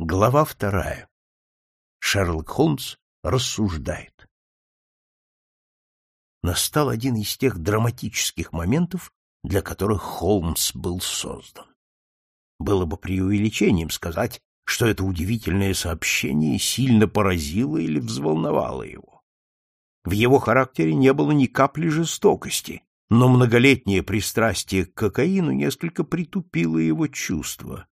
Глава вторая. Шерлок Холмс рассуждает. Настал один из тех драматических моментов, для которых Холмс был создан. Было бы преувеличением сказать, что это удивительное сообщение сильно поразило или взволновало его. В его характере не было ни капли жестокости, но многолетнее пристрастие к кокаину несколько притупило его чувства,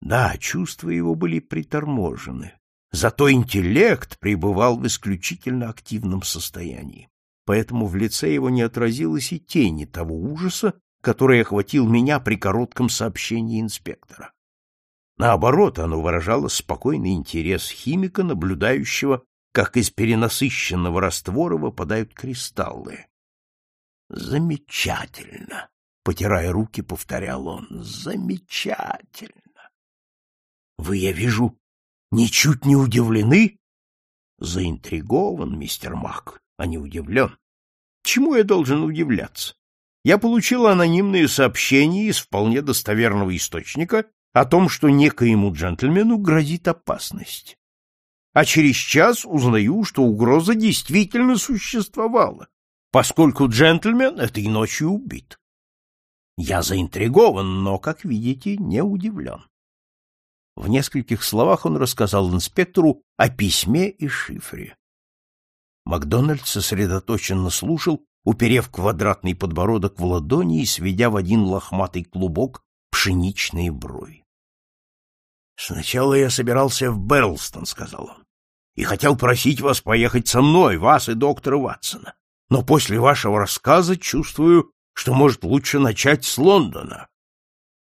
да, чувства его были приторможены, зато интеллект пребывал в исключительно активном состоянии. Поэтому в лице его не отразилось и тени того ужаса, который охватил меня при коротком сообщении инспектора. Наоборот, оно выражало спокойный интерес химика, наблюдающего, как из перенасыщенного раствора выпадают кристаллы. «Замечательно!» — потирая руки, повторял он. «Замечательно!» Вы, я вижу, ничуть не удивлены? Заинтригован, мистер Мак, а не удивлен. Чему я должен удивляться? Я получил анонимные сообщения из вполне достоверного источника о том, что некоему джентльмену грозит опасность. А через час узнаю, что угроза действительно существовала, поскольку джентльмен этой ночью убит. Я заинтригован, но, как видите, не удивлен. В нескольких словах он рассказал инспектору о письме и шифре. Макдональд сосредоточенно слушал, уперев квадратный подбородок в ладони и сведя в один лохматый клубок пшеничные брови. «Сначала я собирался в Берлстон», — сказал он, — «и хотел просить вас поехать со мной, вас и доктора Ватсона. Но после вашего рассказа чувствую, что, может, лучше начать с Лондона».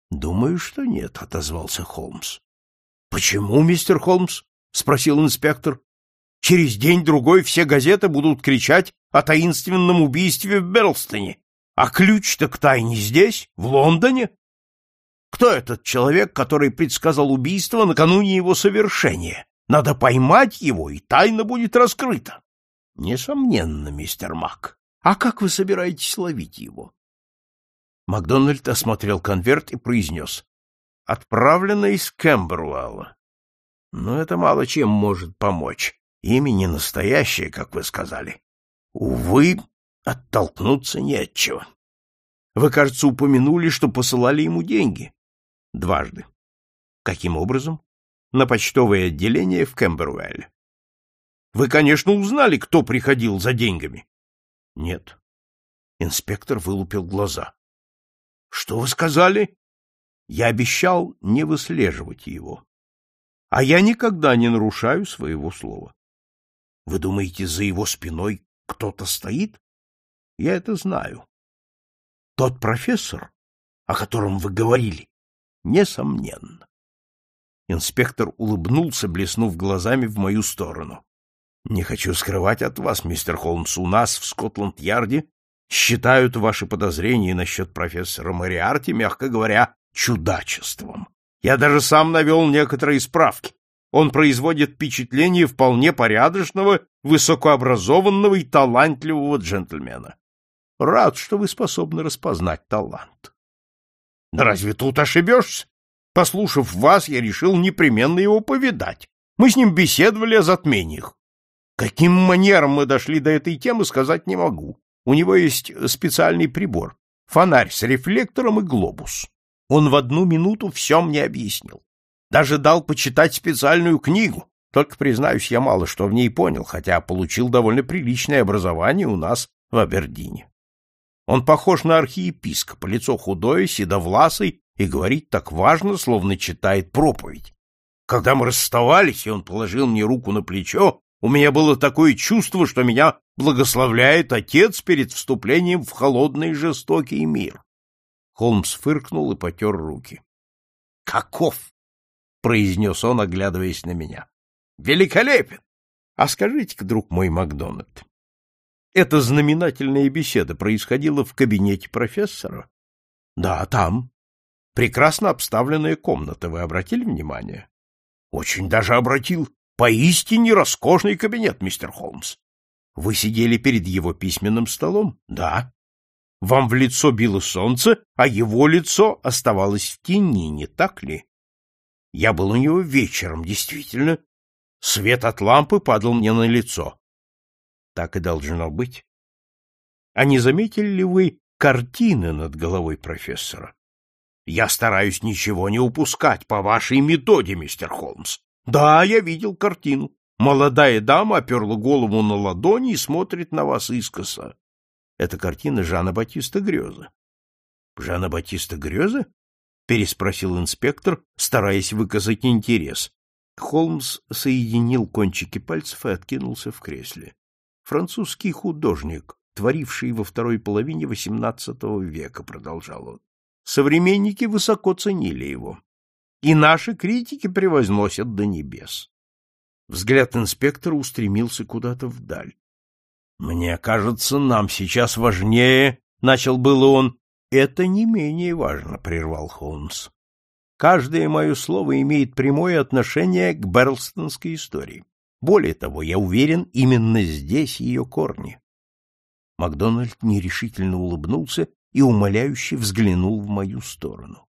«Думаю, что нет», — отозвался Холмс. — Почему, мистер Холмс? — спросил инспектор. — Через день-другой все газеты будут кричать о таинственном убийстве в Берлстоне. А ключ-то к тайне здесь, в Лондоне. Кто этот человек, который предсказал убийство накануне его совершения? Надо поймать его, и тайна будет раскрыта. — Несомненно, мистер Мак. А как вы собираетесь ловить его? Макдональд осмотрел конверт и произнес отправлено из Кэмбруэлла. Но это мало чем может помочь. Имя не настоящее, как вы сказали. Увы, оттолкнуться не от чего. Вы, кажется, упомянули, что посылали ему деньги. Дважды. Каким образом? На почтовое отделение в Кэмбруэлле. Вы, конечно, узнали, кто приходил за деньгами. Нет. Инспектор вылупил глаза. Что вы сказали? Я обещал не выслеживать его. А я никогда не нарушаю своего слова. Вы думаете, за его спиной кто-то стоит? Я это знаю. Тот профессор, о котором вы говорили, несомненно. Инспектор улыбнулся, блеснув глазами в мою сторону. Не хочу скрывать от вас, мистер Холмс, у нас в Скотланд-Ярде считают ваши подозрения насчет профессора Мариарти, мягко говоря, чудачеством. Я даже сам навел некоторые справки. Он производит впечатление вполне порядочного, высокообразованного и талантливого джентльмена. Рад, что вы способны распознать талант. Да разве тут ошибешься? Послушав вас, я решил непременно его повидать. Мы с ним беседовали о затмениях. Каким манером мы дошли до этой темы, сказать не могу. У него есть специальный прибор — фонарь с рефлектором и глобус. Он в одну минуту все мне объяснил. Даже дал почитать специальную книгу. Только, признаюсь, я мало что в ней понял, хотя получил довольно приличное образование у нас в Абердине. Он похож на архиепископа, лицо худое, седовласый и говорит так важно, словно читает проповедь. Когда мы расставались, и он положил мне руку на плечо, у меня было такое чувство, что меня благословляет отец перед вступлением в холодный жестокий мир. Холмс фыркнул и потер руки. «Каков!» — произнес он, оглядываясь на меня. «Великолепен! А скажите-ка, друг мой Макдональд, эта знаменательная беседа происходила в кабинете профессора?» «Да, там. Прекрасно обставленная комната, вы обратили внимание?» «Очень даже обратил. Поистине роскошный кабинет, мистер Холмс. Вы сидели перед его письменным столом? Да. Вам в лицо било солнце, а его лицо оставалось в тени, не так ли? Я был у него вечером, действительно. Свет от лампы падал мне на лицо. Так и должно быть. А не заметили ли вы картины над головой профессора? Я стараюсь ничего не упускать по вашей методе, мистер Холмс. Да, я видел картину. Молодая дама оперла голову на ладони и смотрит на вас искоса. Это картина Жана Батиста Грёза. Жана Батиста Грёза? переспросил инспектор, стараясь выказать интерес. Холмс соединил кончики пальцев и откинулся в кресле. Французский художник, творивший во второй половине XVIII века, продолжал он. Современники высоко ценили его. И наши критики превозносят до небес. Взгляд инспектора устремился куда-то вдаль. Мне кажется, нам сейчас важнее, начал было он, это не менее важно, прервал Холмс. Каждое мое слово имеет прямое отношение к Берлстонской истории. Более того, я уверен, именно здесь ее корни. Макдональд нерешительно улыбнулся и умоляюще взглянул в мою сторону.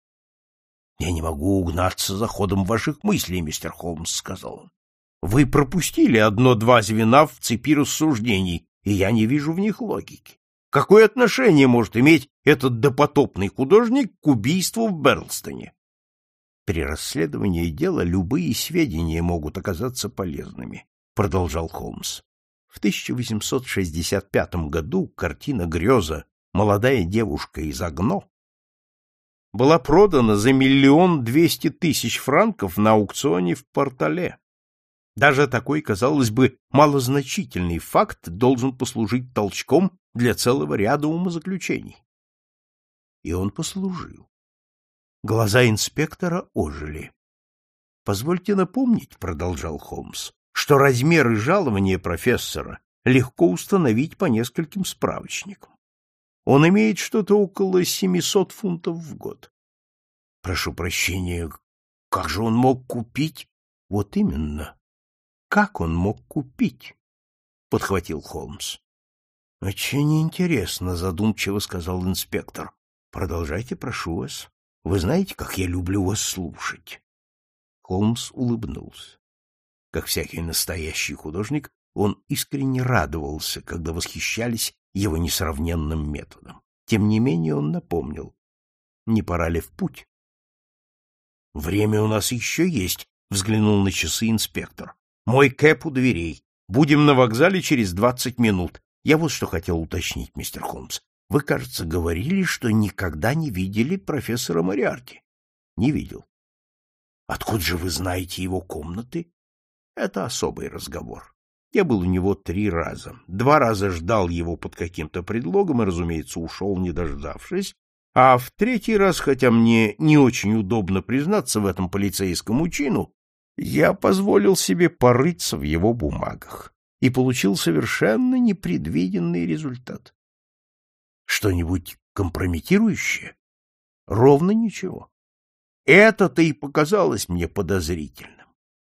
— Я не могу угнаться за ходом ваших мыслей, мистер Холмс, — сказал он. — Вы пропустили одно-два звена в цепи рассуждений, и я не вижу в них логики. Какое отношение может иметь этот допотопный художник к убийству в Берлстоне? При расследовании дела любые сведения могут оказаться полезными, продолжал Холмс. В 1865 году картина Греза «Молодая девушка из Огно» была продана за миллион двести тысяч франков на аукционе в Портале. Даже такой, казалось бы, малозначительный факт должен послужить толчком для целого ряда умозаключений. И он послужил. Глаза инспектора ожили. — Позвольте напомнить, — продолжал Холмс, — что размеры жалования профессора легко установить по нескольким справочникам. Он имеет что-то около 700 фунтов в год. Прошу прощения, как же он мог купить? Вот именно. Как он мог купить? Подхватил Холмс. Очень интересно, задумчиво сказал инспектор. Продолжайте, прошу вас. Вы знаете, как я люблю вас слушать. Холмс улыбнулся. Как всякий настоящий художник, он искренне радовался, когда восхищались его несравненным методом. Тем не менее он напомнил. Не пора ли в путь? Время у нас еще есть, взглянул на часы инспектор. Мой кэп у дверей. Будем на вокзале через двадцать минут. Я вот что хотел уточнить, мистер Холмс. Вы, кажется, говорили, что никогда не видели профессора Мариарти. Не видел. Откуда же вы знаете его комнаты? Это особый разговор. Я был у него три раза. Два раза ждал его под каким-то предлогом и, разумеется, ушел, не дождавшись. А в третий раз, хотя мне не очень удобно признаться в этом полицейскому чину, я позволил себе порыться в его бумагах и получил совершенно непредвиденный результат. Что-нибудь компрометирующее? Ровно ничего. Это-то и показалось мне подозрительным.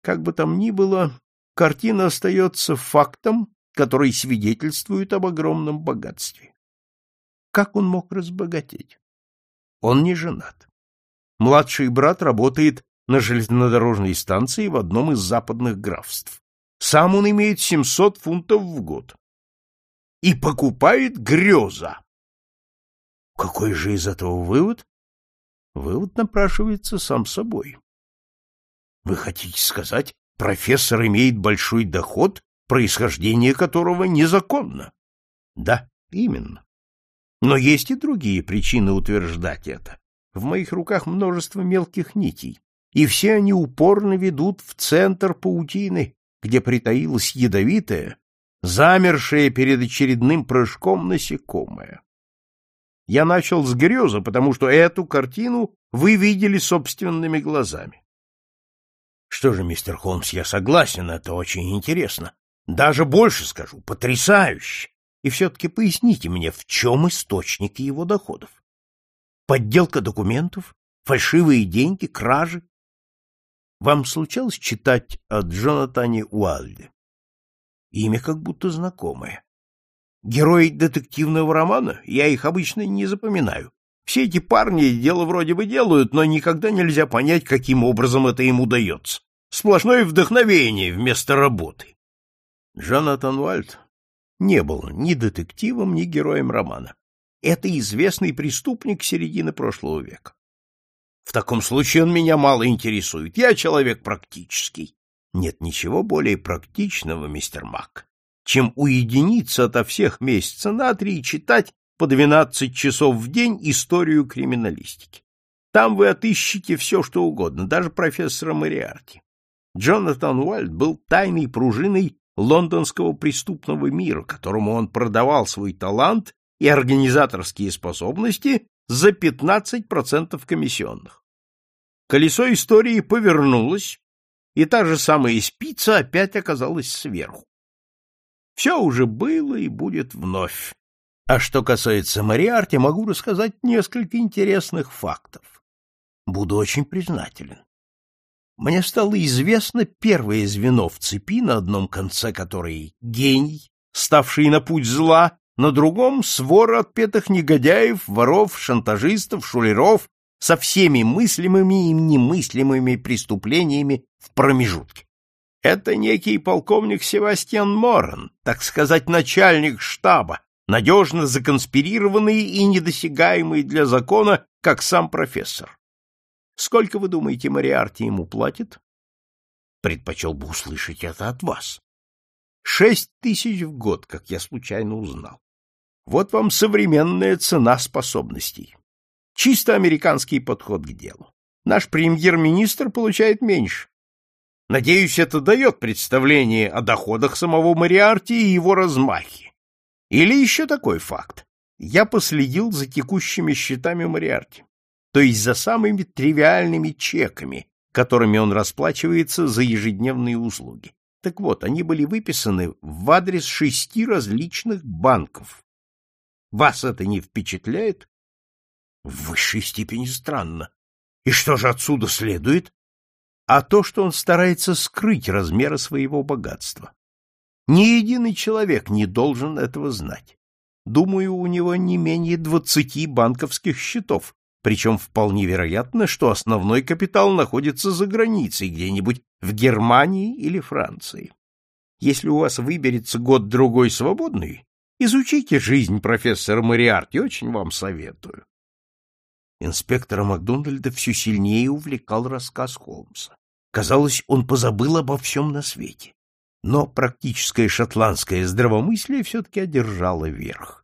Как бы там ни было, картина остается фактом, который свидетельствует об огромном богатстве. Как он мог разбогатеть? Он не женат. Младший брат работает на железнодорожной станции в одном из западных графств. Сам он имеет 700 фунтов в год. И покупает греза. Какой же из этого вывод? Вывод напрашивается сам собой. Вы хотите сказать, профессор имеет большой доход, происхождение которого незаконно? Да, именно. Но есть и другие причины утверждать это. В моих руках множество мелких нитей, и все они упорно ведут в центр паутины, где притаилась ядовитая, замершая перед очередным прыжком насекомое. Я начал с греза, потому что эту картину вы видели собственными глазами. Что же, мистер Холмс, я согласен, это очень интересно. Даже больше скажу, потрясающе. И все-таки поясните мне, в чем источник его доходов? Подделка документов? Фальшивые деньги? Кражи? Вам случалось читать о Джонатане Уайльде? Имя как будто знакомое. Герой детективного романа? Я их обычно не запоминаю. Все эти парни дело вроде бы делают, но никогда нельзя понять, каким образом это им удается. Сплошное вдохновение вместо работы. Джонатан Уальд не был ни детективом, ни героем романа. Это известный преступник середины прошлого века. В таком случае он меня мало интересует. Я человек практический. Нет ничего более практичного, мистер Мак, чем уединиться ото всех месяца на три и читать по двенадцать часов в день историю криминалистики. Там вы отыщете все, что угодно, даже профессора Мариарти. Джонатан Уальд был тайной пружиной лондонского преступного мира, которому он продавал свой талант и организаторские способности за 15% комиссионных. Колесо истории повернулось, и та же самая спица опять оказалась сверху. Все уже было и будет вновь. А что касается Мариарти, могу рассказать несколько интересных фактов. Буду очень признателен. Мне стало известно первое звено в цепи, на одном конце которой гений, ставший на путь зла, на другом — свор отпетых негодяев, воров, шантажистов, шулеров со всеми мыслимыми и немыслимыми преступлениями в промежутке. Это некий полковник Севастьян Моран, так сказать, начальник штаба, надежно законспирированный и недосягаемый для закона, как сам профессор. Сколько, вы думаете, Мариарти ему платит? Предпочел бы услышать это от вас. Шесть тысяч в год, как я случайно узнал. Вот вам современная цена способностей. Чисто американский подход к делу. Наш премьер-министр получает меньше. Надеюсь, это дает представление о доходах самого Мариарти и его размахе. Или еще такой факт. Я последил за текущими счетами Мариарти, то есть за самыми тривиальными чеками, которыми он расплачивается за ежедневные услуги. Так вот, они были выписаны в адрес шести различных банков. Вас это не впечатляет? В высшей степени странно. И что же отсюда следует? А то, что он старается скрыть размеры своего богатства. Ни единый человек не должен этого знать. Думаю, у него не менее двадцати банковских счетов, причем вполне вероятно, что основной капитал находится за границей, где-нибудь в Германии или Франции. Если у вас выберется год-другой свободный, изучите жизнь профессора Мариарти, очень вам советую. Инспектора Макдональда все сильнее увлекал рассказ Холмса. Казалось, он позабыл обо всем на свете но практическое шотландское здравомыслие все-таки одержало верх.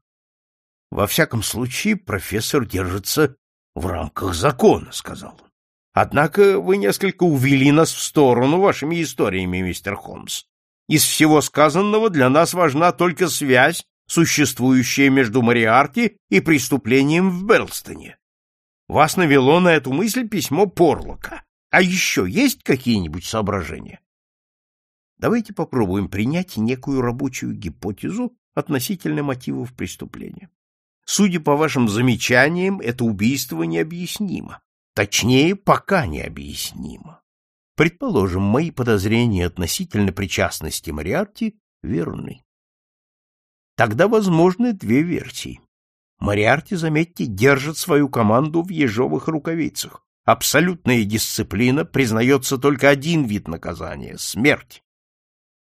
Во всяком случае, профессор держится в рамках закона, — сказал он. Однако вы несколько увели нас в сторону вашими историями, мистер Холмс. Из всего сказанного для нас важна только связь, существующая между Мариарти и преступлением в Белстоне. Вас навело на эту мысль письмо Порлока. А еще есть какие-нибудь соображения? Давайте попробуем принять некую рабочую гипотезу относительно мотивов преступления. Судя по вашим замечаниям, это убийство необъяснимо. Точнее, пока необъяснимо. Предположим, мои подозрения относительно причастности Мариарти верны. Тогда возможны две версии. Мариарти, заметьте, держит свою команду в ежовых рукавицах. Абсолютная дисциплина признается только один вид наказания — смерть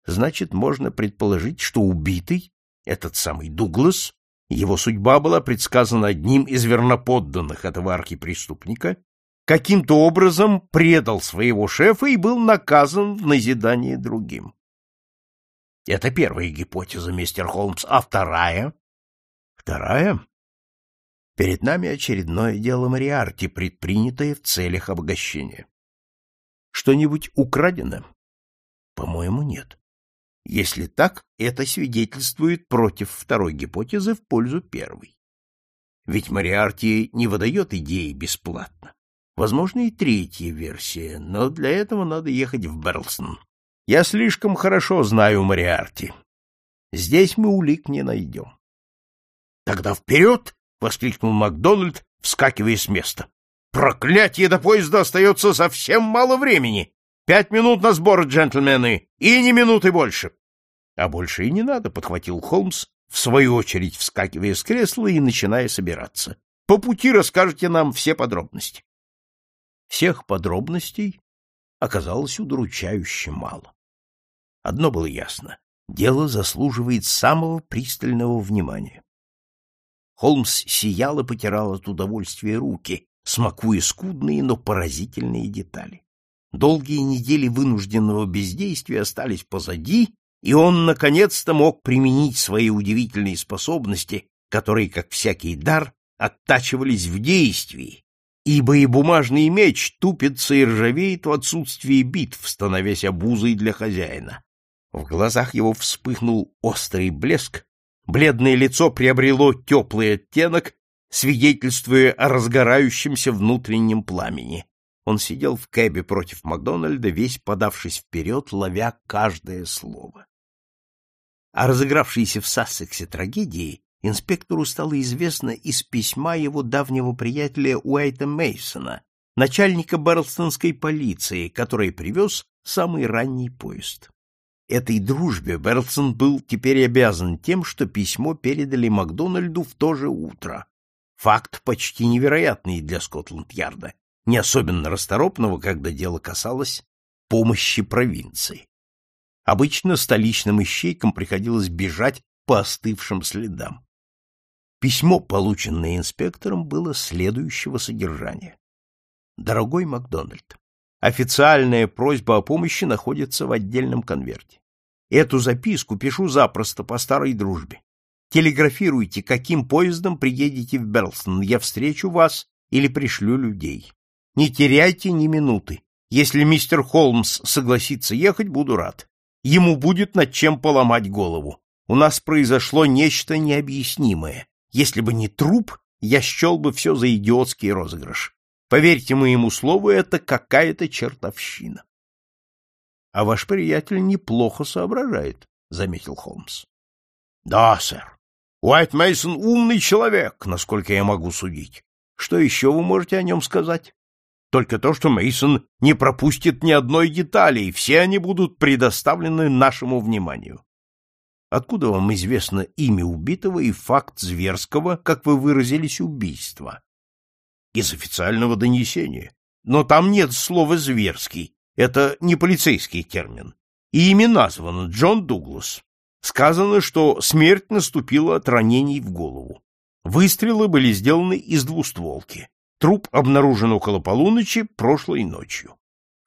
значит, можно предположить, что убитый, этот самый Дуглас, его судьба была предсказана одним из верноподданных этого архипреступника, каким-то образом предал своего шефа и был наказан в назидание другим. Это первая гипотеза, мистер Холмс. А вторая? Вторая? Перед нами очередное дело Мариарти, предпринятое в целях обогащения. Что-нибудь украдено? По-моему, нет. Если так, это свидетельствует против второй гипотезы в пользу первой. Ведь Мариарти не выдает идеи бесплатно. Возможно, и третья версия, но для этого надо ехать в Берлстон. Я слишком хорошо знаю Мариарти. Здесь мы улик не найдем. — Тогда вперед! — воскликнул Макдональд, вскакивая с места. — Проклятие, до поезда остается совсем мало времени! Пять минут на сбор, джентльмены, и ни минуты больше. — А больше и не надо, — подхватил Холмс, в свою очередь вскакивая с кресла и начиная собираться. По пути расскажете нам все подробности. Всех подробностей оказалось удручающе мало. Одно было ясно — дело заслуживает самого пристального внимания. Холмс сиял и потирал от удовольствия руки, смакуя скудные, но поразительные детали. Долгие недели вынужденного бездействия остались позади, и он наконец-то мог применить свои удивительные способности, которые, как всякий дар, оттачивались в действии, ибо и бумажный меч тупится и ржавеет в отсутствии битв, становясь обузой для хозяина. В глазах его вспыхнул острый блеск, бледное лицо приобрело теплый оттенок, свидетельствуя о разгорающемся внутреннем пламени. Он сидел в кэбе против Макдональда, весь подавшись вперед, ловя каждое слово. О разыгравшейся в Сассексе трагедии инспектору стало известно из письма его давнего приятеля Уайта Мейсона, начальника Барлстонской полиции, который привез самый ранний поезд. Этой дружбе Берлсон был теперь обязан тем, что письмо передали Макдональду в то же утро. Факт почти невероятный для Скотланд-Ярда, не особенно расторопного, когда дело касалось помощи провинции. Обычно столичным ищейкам приходилось бежать по остывшим следам. Письмо, полученное инспектором, было следующего содержания. Дорогой Макдональд, официальная просьба о помощи находится в отдельном конверте. Эту записку пишу запросто по старой дружбе. Телеграфируйте, каким поездом приедете в Берлстон. Я встречу вас или пришлю людей. Не теряйте ни минуты. Если мистер Холмс согласится ехать, буду рад. Ему будет над чем поломать голову. У нас произошло нечто необъяснимое. Если бы не труп, я счел бы все за идиотский розыгрыш. Поверьте моему слову, это какая-то чертовщина. — А ваш приятель неплохо соображает, — заметил Холмс. — Да, сэр. Уайт Мейсон умный человек, насколько я могу судить. Что еще вы можете о нем сказать? Только то, что Мейсон не пропустит ни одной детали, и все они будут предоставлены нашему вниманию. Откуда вам известно имя убитого и факт зверского, как вы выразились, убийства? Из официального донесения. Но там нет слова «зверский». Это не полицейский термин. И имя названо Джон Дуглас. Сказано, что смерть наступила от ранений в голову. Выстрелы были сделаны из двустволки. Труп обнаружен около полуночи прошлой ночью.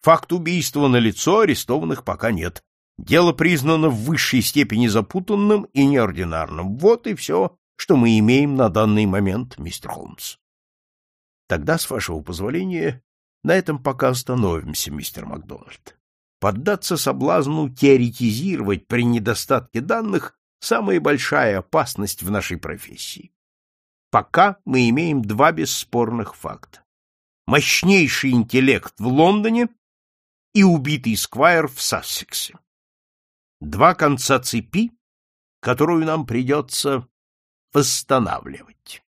Факт убийства налицо, арестованных пока нет. Дело признано в высшей степени запутанным и неординарным. Вот и все, что мы имеем на данный момент, мистер Холмс. Тогда, с вашего позволения, на этом пока остановимся, мистер Макдональд. Поддаться соблазну теоретизировать при недостатке данных – самая большая опасность в нашей профессии. Пока мы имеем два бесспорных факта. Мощнейший интеллект в Лондоне и убитый сквайр в Сассексе. Два конца цепи, которую нам придется восстанавливать.